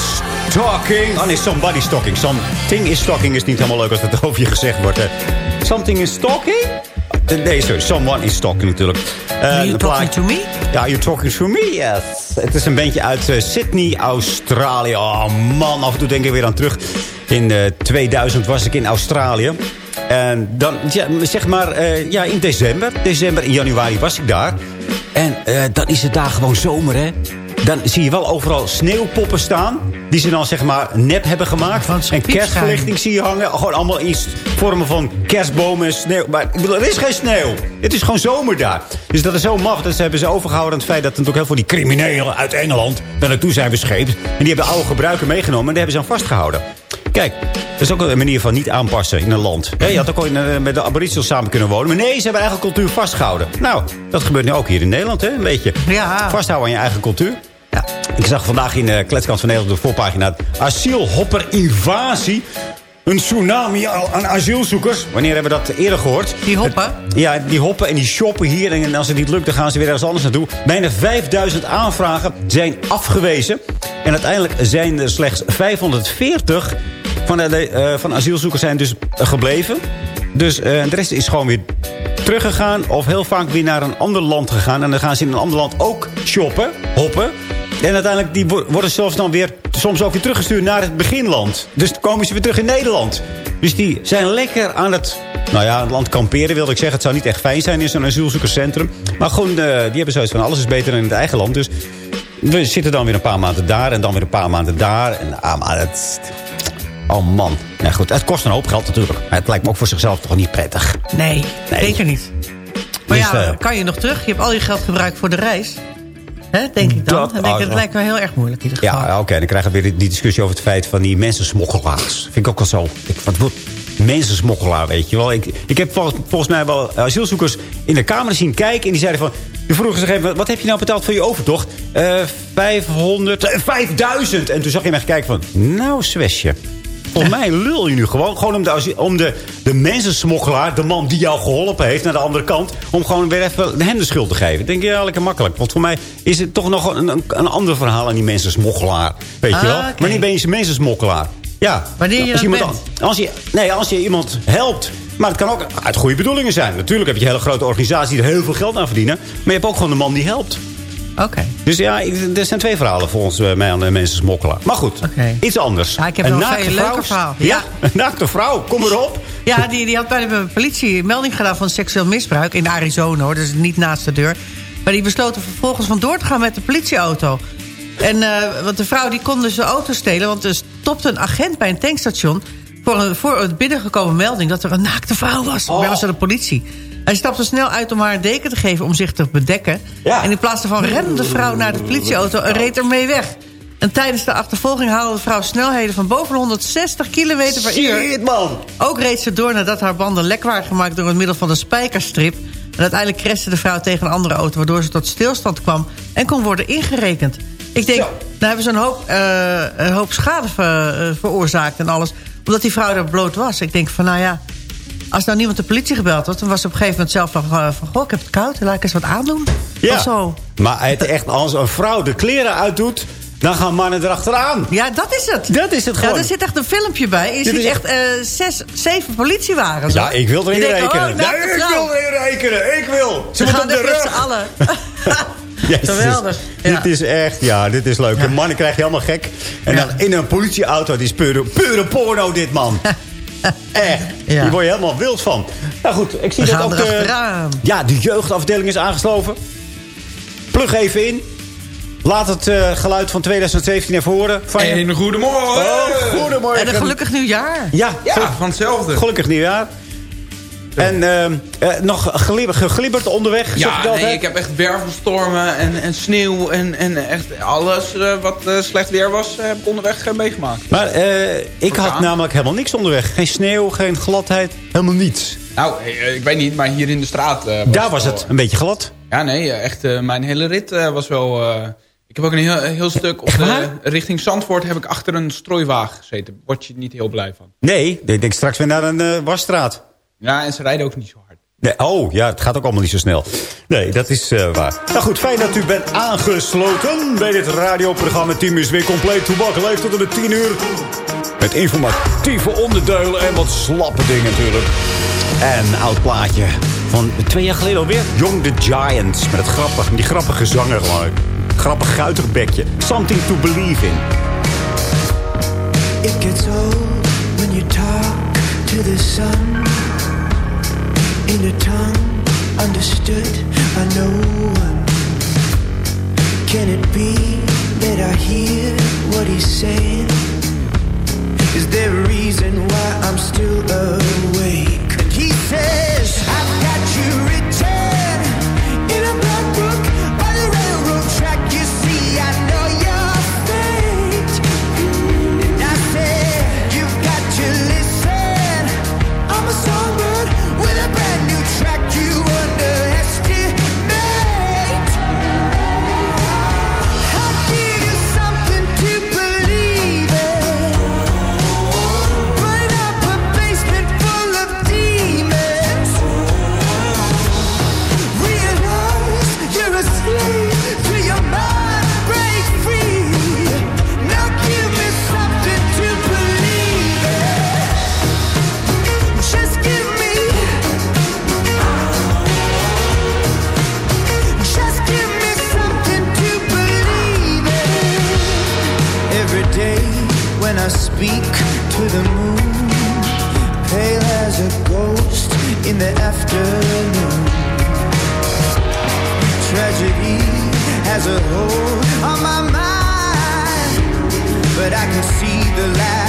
talking. Oh nee, somebody's talking. Something is talking is niet helemaal leuk als dat *laughs* over je gezegd wordt. Hè. Something is talking? Nee, sorry. Someone is talking natuurlijk. Eh, Are you talking to me? Ja, you're talking to me, yes. Het is een bandje uit eh, Sydney, Australië. Oh man, af en toe denk ik weer aan terug. In eh, 2000 was ik in Australië. En dan, ja, zeg maar, eh, ja, in december. December, in januari was ik daar. En eh, dan is het daar gewoon zomer, hè. Dan zie je wel overal sneeuwpoppen staan. Die ze dan zeg maar nep hebben gemaakt. En kerstverlichting zie je hangen. Gewoon allemaal iets vormen van kerstbomen en sneeuw. Maar ik bedoel, er is geen sneeuw. Het is gewoon zomer daar. Dus dat is zo maf. Dat ze hebben ze overgehouden aan het feit dat er natuurlijk heel veel die criminelen uit Engeland daar naartoe zijn bescheept. En die hebben oude gebruiken meegenomen en daar hebben ze aan vastgehouden. Kijk, dat is ook een manier van niet aanpassen in een land. Je had ook al in, eh, met de aboriginals samen kunnen wonen. Maar nee, ze hebben eigen cultuur vastgehouden. Nou, dat gebeurt nu ook hier in Nederland, hè, een beetje. Ja. Vasthouden aan je eigen cultuur. Ik zag vandaag in de Kletskant van Nederland op de voorpagina... asielhopper-invasie. Een tsunami aan asielzoekers. Wanneer hebben we dat eerder gehoord? Die hoppen? Ja, die hoppen en die shoppen hier. En als het niet lukt, dan gaan ze weer ergens anders naartoe. Bijna 5000 aanvragen zijn afgewezen. En uiteindelijk zijn er slechts 540 van, eh, van asielzoekers zijn dus gebleven. Dus eh, de rest is gewoon weer teruggegaan. Of heel vaak weer naar een ander land gegaan. En dan gaan ze in een ander land ook shoppen, hoppen. En uiteindelijk die wo- worden zelfs dan weer soms ook weer teruggestuurd naar het beginland. Dus komen ze weer terug in Nederland. Dus die zijn lekker aan het, nou ja, het land kamperen wilde ik zeggen. Het zou niet echt fijn zijn in zo'n asielzoekerscentrum. Maar gewoon, eh, die hebben zoiets van alles is beter dan in het eigen land. Dus we zitten dan weer een paar maanden daar en dan weer een paar maanden daar. En, ah, maar het... Oh man. Ja, goed, het kost een hoop geld natuurlijk. Maar het lijkt me ook voor zichzelf toch niet prettig. Nee, zeker niet. Maar Dus, ja, eh, kan je nog terug? Je hebt al je geld gebruikt voor de reis. Hè, denk ik dan. Dat- denk lijkt me heel erg moeilijk in ieder geval. Ja, oké. dan krijgen we weer die discussie over het feit van die mensensmokkelaars. Vind ik ook wel zo. Ik, wat wordt mensensmokkelaar, weet je wel. Ik, ik heb volgens, volgens mij wel asielzoekers in de kamer zien kijken. En die zeiden van... Die vroegen zich even, wat heb je nou betaald voor je overtocht? Eh 500, eh, 5000. En toen zag je mij kijken van... Nou, zwesje. Volgens mij lul je nu gewoon. Gewoon om, de, om de, de mensensmokkelaar, de man die jou geholpen heeft naar de andere kant... om gewoon weer even hem de schuld te geven. Denk, ja, lekker makkelijk. Want voor mij is het toch nog een, een, een ander verhaal aan die mensensmokkelaar. Weet je Ah, wel? oké. Wanneer ben je een mensensmokkelaar? Ja. Wanneer je als als je, nee, als je iemand helpt... Maar het kan ook uit goede bedoelingen zijn. Natuurlijk heb je een hele grote organisatie die er heel veel geld aan verdienen. Maar je hebt ook gewoon de man die helpt. Oké. Dus ja, er zijn twee verhalen volgens eh, mij aan de mensen smokkelaar. Maar goed, iets anders. Ja, ik heb Een naakte vrouw- leuker verhaal. Ja, Ja. een naakte vrouw. Kom erop. Ja, die, die had bij de politie melding gedaan van seksueel misbruik in Arizona, hoor. Dus niet naast de deur. Maar die besloten vervolgens vandoor te gaan met de politieauto. En, eh, want de vrouw die kon dus de auto stelen, want er stopte een agent bij een tankstation voor een, voor een binnengekomen melding dat er een naakte vrouw was. Bellen ze de politie. Hij stapte snel uit om haar een deken te geven om zich te bedekken. En in plaats daarvan rende de vrouw naar de politieauto en reed ermee weg. En tijdens de achtervolging haalde de vrouw snelheden van boven de 160 km per uur. Shit, man! Ook reed ze door nadat haar banden lek waren gemaakt door het middel van de spijkerstrip. En uiteindelijk crashte de vrouw tegen een andere auto... waardoor ze tot stilstand kwam en kon worden ingerekend. Ik denk, nou hebben ze een hoop, eh, een hoop schade ver- eh, veroorzaakt en alles... omdat die vrouw er bloot was. Ik denk van, nou ja, als nou niemand de politie gebeld had... dan was op een gegeven moment zelf van... eh, van goh, ik heb het koud, laat ik eens wat aandoen. Ja. Of zo. Maar het echt, als een vrouw de kleren uitdoet... dan gaan mannen erachteraan. Ja, dat is het. Dat is het gewoon. Ja, er zit echt een filmpje bij. Je Dit ziet echt eh, zes, zeven politiewagens. Ja, ik wil erin rekenen. oh, Nee, ik wil erin rekenen. Ik wil. Ze gaan op de met rug. allen. *laughs* *laughs* Geweldig, ja. Dit is echt, ja, dit is leuk. De mannen krijg je helemaal gek. En dan in een politieauto, die is pure, pure porno dit, man. *laughs* *laughs* echt. Ja. Hier word je helemaal wild van. Nou goed, ik zie We dat gaan ook... de- erachteraan. ja, de jeugdafdeling is aangesloven. Plug even in. Laat het eh, geluid van 2017 even horen. Van je. En goedemorgen. Oh, goedemorgen. En een gelukkig nieuwjaar. Ja, van hetzelfde. gelukkig nieuwjaar. En ehm, eh, nog glib- geglibberd onderweg. Ja, nee, ik heb echt wervelstormen en, en sneeuw en, en echt alles eh, wat eh, slecht weer was, heb ik onderweg meegemaakt. Maar ik had namelijk helemaal niks onderweg. Geen sneeuw, geen gladheid, helemaal niets. Nou, ik weet niet, maar hier in de straat... Daar was het een beetje glad. Ja, nee, echt mijn hele rit was wel... ik heb ook een heel, heel stuk op de, richting Zandvoort heb ik achter een strooiwagen gezeten. Word je niet heel blij van. Nee, ik denk straks weer naar een wasstraat. Ja, en ze rijden ook niet zo hard. Nee, oh, ja, het gaat ook allemaal niet zo snel. Nee, dat is eh, waar. Nou goed, fijn dat u bent aangesloten bij dit radioprogramma. Het team is weer compleet. Toebak leeft tot en met 10 uur. Met informatieve onderdelen en wat slappe dingen natuurlijk. En een oud plaatje van twee jaar geleden alweer. Young the Giants. Met het grappige, die grappige zanger gewoon. Grappig guitig bekje. Something to believe in. It gets old when you talk to the sun in a tongue understood by no one. Can it be that I hear what he's saying? Is there a reason why I'm still awake? And he says, I speak to the moon, pale as a ghost in the afternoon. Tragedy has a hold on my mind, but I can see the light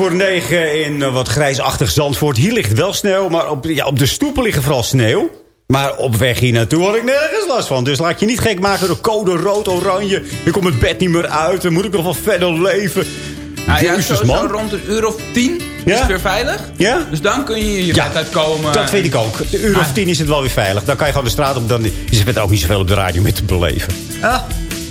voor 9 in eh, wat grijsachtig Zandvoort. Hier ligt wel sneeuw, maar op, ja, op de stoepen liggen vooral sneeuw. Maar op weg hier naartoe had ik nergens last van. Dus laat je niet gek maken door code rood, oranje. Ik kom het bed niet meer uit. Dan moet ik nog wel verder leven. Nou ja, zo, man. zo rond een uur of tien is Ja? het weer veilig. Ja? Dus dan kun je je Ja, bed uitkomen. Dat weet ik ook. De uur of tien is het wel weer veilig. Dan kan je gewoon de straat op. Dan is er verder ook niet zoveel op de radio mee te beleven. Oh.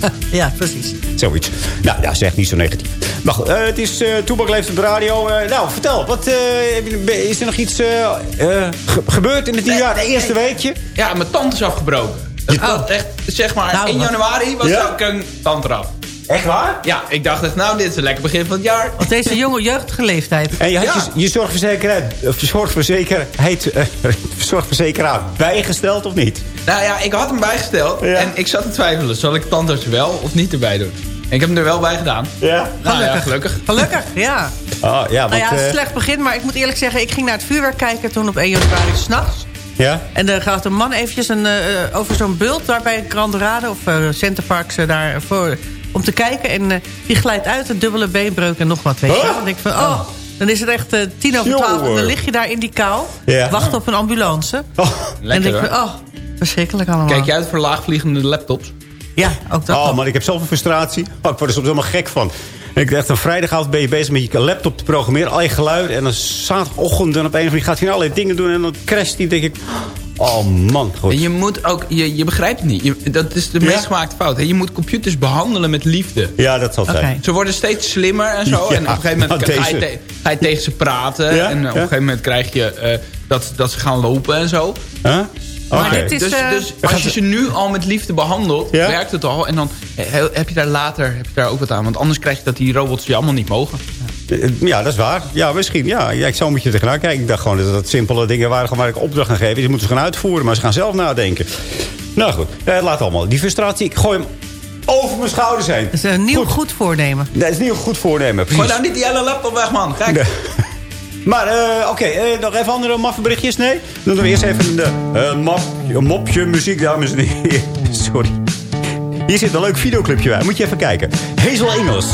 *laughs* Ja, precies. Zoiets. Nou, ja, zeg niet zo negatief. Maar goed, eh, het is uh, Toebak leeft op de radio. Eh, nou, vertel. Wat, eh, heb je- is er nog iets ge- gebeurd in het nieuwe jaar? Het eerste weekje? Ja, mijn tand is afgebroken. Dat Oh. echt, zeg maar, Nou, in januari was Ja? ook een tand eraf. Echt waar? Ja, ik dacht echt, nou, dit is een lekker begin van het jaar. Op deze jonge jeugdige leeftijd. En je had Ja. je, je zorgverzekeraar, of je zorgverzekerheid, *laughs* zorgverzekeraar bijgesteld of niet? Nou ja, ik had hem bijgesteld Ja. en ik zat te twijfelen. Zal ik tandarts wel of niet erbij doen? En ik heb hem er wel bij gedaan. Ja. Nou ja, gelukkig. Gelukkig, ja. Ah, ja, Nou ja, want, een eh, slecht begin, maar ik moet eerlijk zeggen... ik ging naar het vuurwerk kijken toen op 1 januari s'nachts. ja? En er gaat een man eventjes een, eh, over zo'n bult... daar bij Grand Dorado of uh, Centerparks uh, daar voor, om te kijken. En eh, die glijdt uit, een dubbele beenbreuk en nog wat, weet je Huh? wel. Dan denk ik van, oh, dan is het echt eh, tien over twaalf... en dan lig je daar in die kou, Ja. wacht op een ambulance. Oh, en Lekker denk ik van, oh, verschrikkelijk allemaal. Kijk je uit voor laagvliegende laptops? Ja, ook dat oh man, ik heb zoveel frustratie. Oh, ik word er soms helemaal gek van. Ik dacht, een vrijdagavond ben je bezig met je laptop te programmeren. Al je geluiden. En dan zaterdagochtend dan op een of andere gaat hij allerlei dingen doen. En dan crasht hij. denk ik, oh man. Goed. En je moet ook, je, je begrijpt het niet. Je- dat is de Ja? meest gemaakte fout. Hè? Je moet computers behandelen met liefde. Ja, dat zal zijn. Ze worden steeds slimmer en zo. *laughs* Ja, en op een gegeven moment nou, ga, je deze. te- ga je tegen ze praten. Ja, En op ja. een gegeven moment krijg je eh, dat, dat ze gaan lopen en zo. Huh? Oké. Maar dit is, Dus, eh, dus als je ze nu al met liefde behandelt, Ja? werkt het al. En dan eh, heb je daar later heb je daar ook wat aan. Want anders krijg je dat die robots je allemaal niet mogen. Eh, Ja, dat is waar. Ja, misschien. Ja, ja ik zou moet je tegenaan kijken. Ik dacht gewoon dat dat simpele dingen waren gewoon waar ik opdracht aan geef. Die moeten ze gaan uitvoeren, maar ze gaan zelf nadenken. Nou goed, eh, laat allemaal. Die frustratie, ik gooi hem over mijn schouders heen. Dat is een nieuw goed, voornemen. Nee, dat is niet een goed voornemen. Gooi nou niet die hele laptop weg, man. Kijk. Nee. Maar, eh, oké, eh, nog even andere maffe berichtjes? Nee? Dan doen we eerst even eh, een mopje muziek, dames en heren. *laughs* Sorry. Hier zit een leuk videoclipje bij. Moet je even kijken. Hazel Engels.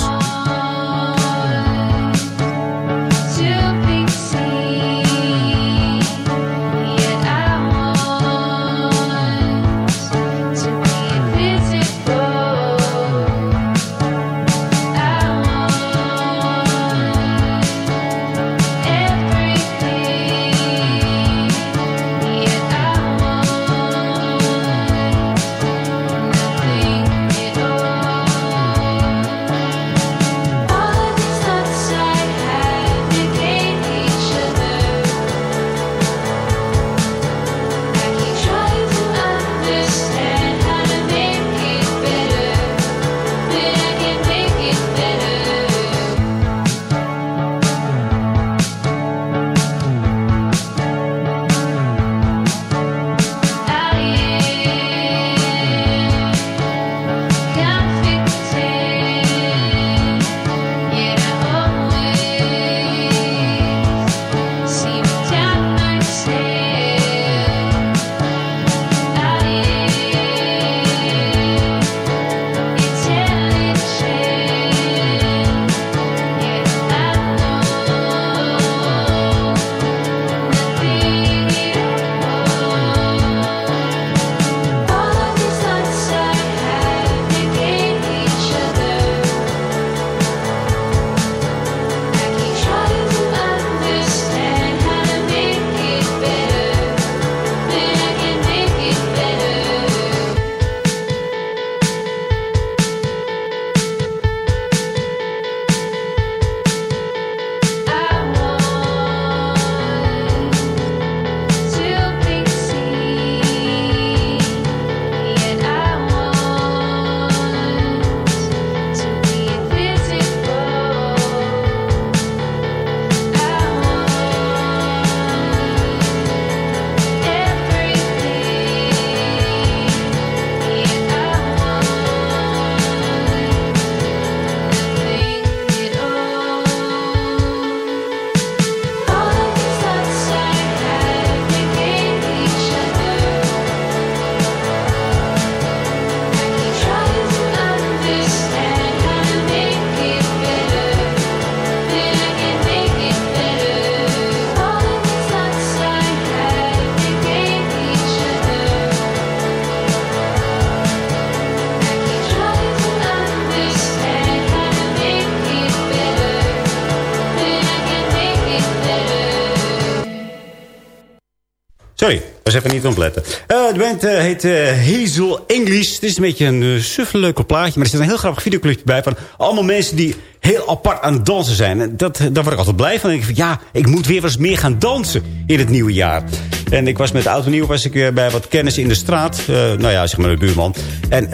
Eh de band eh, heet eh, Hazel English. Het is een beetje een suffe leuke plaatje. Maar er zit een heel grappig videoclipje bij van allemaal mensen die heel apart aan het dansen zijn. En dat, daar word ik altijd blij van. Denk ik ja, ik moet weer eens meer gaan dansen in het nieuwe jaar. En ik was met de auto nieuw was ik bij wat kennis in de straat. Nou ja, zeg maar de buurman. En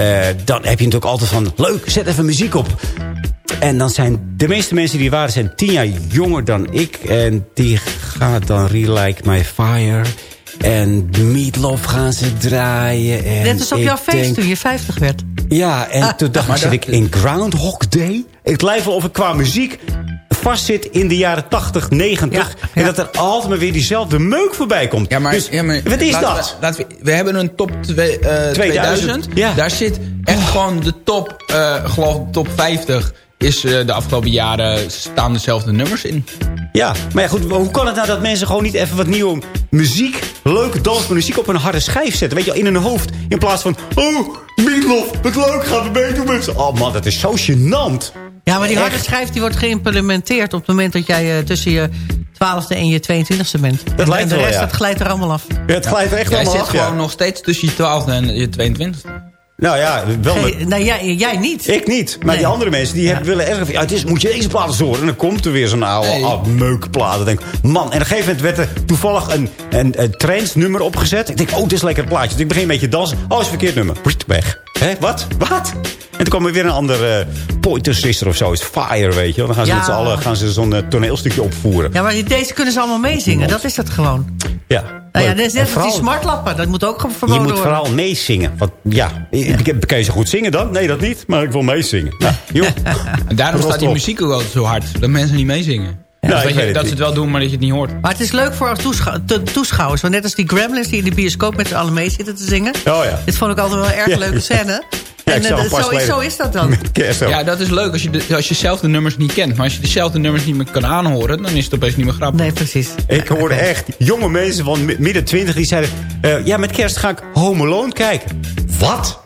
dan heb je natuurlijk altijd van leuk, zet even muziek op. En dan zijn de meeste mensen die waren zijn tien jaar jonger dan ik. En die gaat dan Relight My Fire. En Meatloaf gaan ze draaien. En Net als op ik jouw feest denk- toen je 50 werd. Ja, en Ah. *laughs* toen dacht ik, zit dat- ik in Groundhog Day? Het lijkt wel of ik qua muziek vastzit in de jaren 80, 90. En dat er altijd maar weer diezelfde meuk voorbij komt. Ja, maar, Dus, ja, maar wat is laten dat? We, laten we, we hebben een top twee, eh, 2000. Ja. Daar zit echt gewoon de top, eh geloof ik, top 50 is eh, de afgelopen jaren staan dezelfde nummers in. Ja, maar ja, goed, hoe kan het nou dat mensen gewoon niet even wat nieuwe muziek, leuke dansmuziek op een harde schijf zetten? Weet je in hun hoofd. In plaats van, oh, Meatloaf, wat leuk, gaan we meedoen met z'n... Oh man, dat is zo gênant. Ja, maar die harde Echt. schijf die wordt geïmplementeerd... op het moment dat jij eh, tussen je 12e en je 22e bent. Dat lijkt en de wel, rest, ja. dat glijdt er allemaal af. Ja, het glijdt er echt allemaal zit af, gewoon ja. nog steeds tussen je 12e en je 22e. Nou ja, wel met... Hey, nou, jij, jij niet. Ik niet. Maar die andere mensen die hebben, willen erg... Ja, het is, moet je deze platen horen. En dan komt er weer zo'n oude oude meukplaat. Dan denk ik, man. En op een gegeven moment werd er toevallig een, een, een trendsnummer opgezet. Ik denk, oh, dit is een lekker plaatje. Dus ik begin een beetje dansen. Oh, is een verkeerd nummer. Weg. Hé, wat? Wat? En toen kwam er weer een ander uh, Pointer Sister of zo. Is Fire, weet je wel. Dan gaan ze Ja. met z'n allen gaan ze zo'n eh, toneelstukje opvoeren. Ja, maar deze kunnen ze allemaal meezingen. Dat is het gewoon. Ja. Nou ja, dat is net die smartlappen. Dat moet ook gewoon Je verboden moet worden. vooral meezingen. Want ja, ik- kan je zo goed zingen dan? Nee, dat niet. Maar ik wil meezingen. Nou, *laughs* joh. En daarom staat die muziek ook altijd zo hard. Dat mensen niet meezingen. Ja, dat, je, het dat ze het wel doen, maar dat je het niet hoort. Maar het is leuk voor als toeschou- toeschouwers. Want net als die Gremlins die in de bioscoop met z'n allen mee zitten te zingen. Oh ja. Dit vond ik altijd wel een erg Ja, leuke ja. scène. Ja, en eh, zo, zo is dat dan. Ja, dat is leuk als je, de, als je zelf de nummers niet kent. Maar als je dezelfde nummers niet meer kan aanhoren, dan is het opeens niet meer grappig. Nee, precies. Ik hoorde echt jonge mensen van mi- midden twintig die zeiden... eh, ja, met kerst ga ik Home Alone kijken. Wat?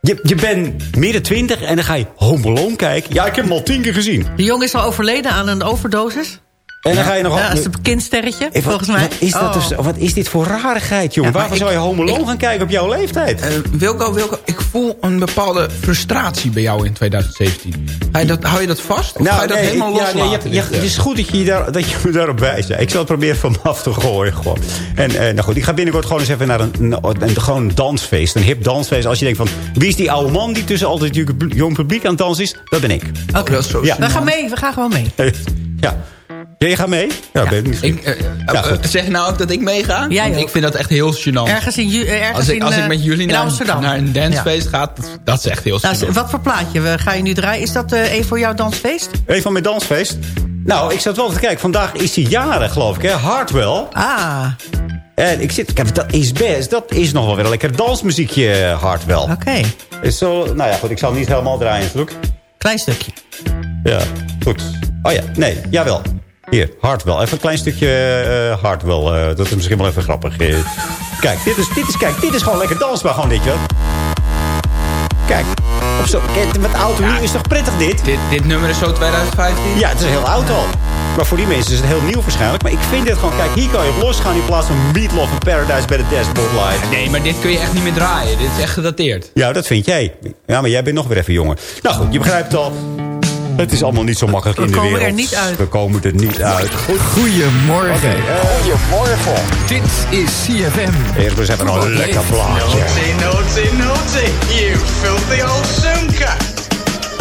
Je, je bent midden twintig en dan ga je Home Alone kijken? Ja, ik heb hem al tien keer gezien. De jongen is al overleden aan een overdosis. En dan ga je nog... Ja, dat is een kindsterretje, Eh, wat, volgens mij. Wat is, dat Oh. dus, wat is dit voor rarigheid, jongen? Ja, Waarvoor zou je Home Alone gaan kijken op jouw leeftijd? Eh, Wilco, Wilco, ik voel een bepaalde frustratie bij jou in 2017. Ga je dat, hou je dat vast? Of ga je dat nee, helemaal ik- ja, loslaten? nee, je hebt- je- dit, eh? het is goed dat je, daar, dat je me daarop wijst. Ik zal het proberen van me af te gooien. Gewoon. En eh, nou goed, ik ga binnenkort gewoon eens even naar een, een, een, gewoon een dansfeest. Een hip dansfeest. Als je denkt van, wie is die oude man die tussen altijd jong publiek- jong publiek aan het dansen is? Dat ben ik. Oké. Dat is zo Ja. We gaan mee, we gaan gewoon mee. *laughs* Ja. Ja, je gaat mee? Ja, ben ik Ik, Ja, goed. zeg nou ook dat ik meega? Ook. ik vind dat echt heel gênant. Ergens in, Ju- eh, ergens als ik, in, als ik met jullie in naar, Amsterdam. naar een dancefeest ga, dat, dat is echt heel Nou, gênant. wat voor plaatje ga je nu draaien? Is dat eh een voor jouw dansfeest? Even van mijn dansfeest. Nou, ik zat wel te kijken. Vandaag is hij jaren, geloof ik. Hè? Hardwell. Ah, En ik zit... Kijk, dat is best. Dat is nog wel weer een lekker dansmuziekje, Hardwell. oké. Is zo, nou ja, goed. Ik zal hem niet helemaal draaien, natuurlijk. Klein stukje. Ja, goed. Oh ja, nee, jawel. Hier, Hartwell. Even een klein stukje eh Hartwell. eh, dat is misschien wel even grappig. eh. kijk, dit is, dit is, kijk, dit is gewoon lekker dansbaar, gewoon dit, joh. Kijk, op zo, met auto nieuw is toch prettig dit? Dit, dit nummer is zo 2015? Ja, het is heel oud al. Maar voor die mensen is het heel nieuw waarschijnlijk. Maar ik vind dit gewoon, kijk, hier kan je op losgaan in plaats van Meatloaf en Paradise bij de Dashboard Live. Nee, maar dit kun je echt niet meer draaien. Dit is echt gedateerd. Ja, dat vind jij. Ja, maar jij bent nog weer even jonger. Nou goed, je begrijpt al. Het is allemaal niet zo makkelijk We in de komen wereld. er niet uit. We komen er niet uit. Goed. Goedemorgen. Oké, eh, Goedemorgen. Dit is CFM. Eerst eens even een lekker plaatje. naughty, naughty, you filthy old zoonka.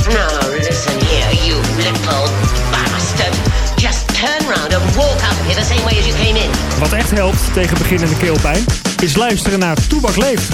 Now listen here, you little bastard. Just turn round and walk out of here the same way as you came in. Wat echt helpt tegen beginnende keelpijn is luisteren naar Toebak Leeft.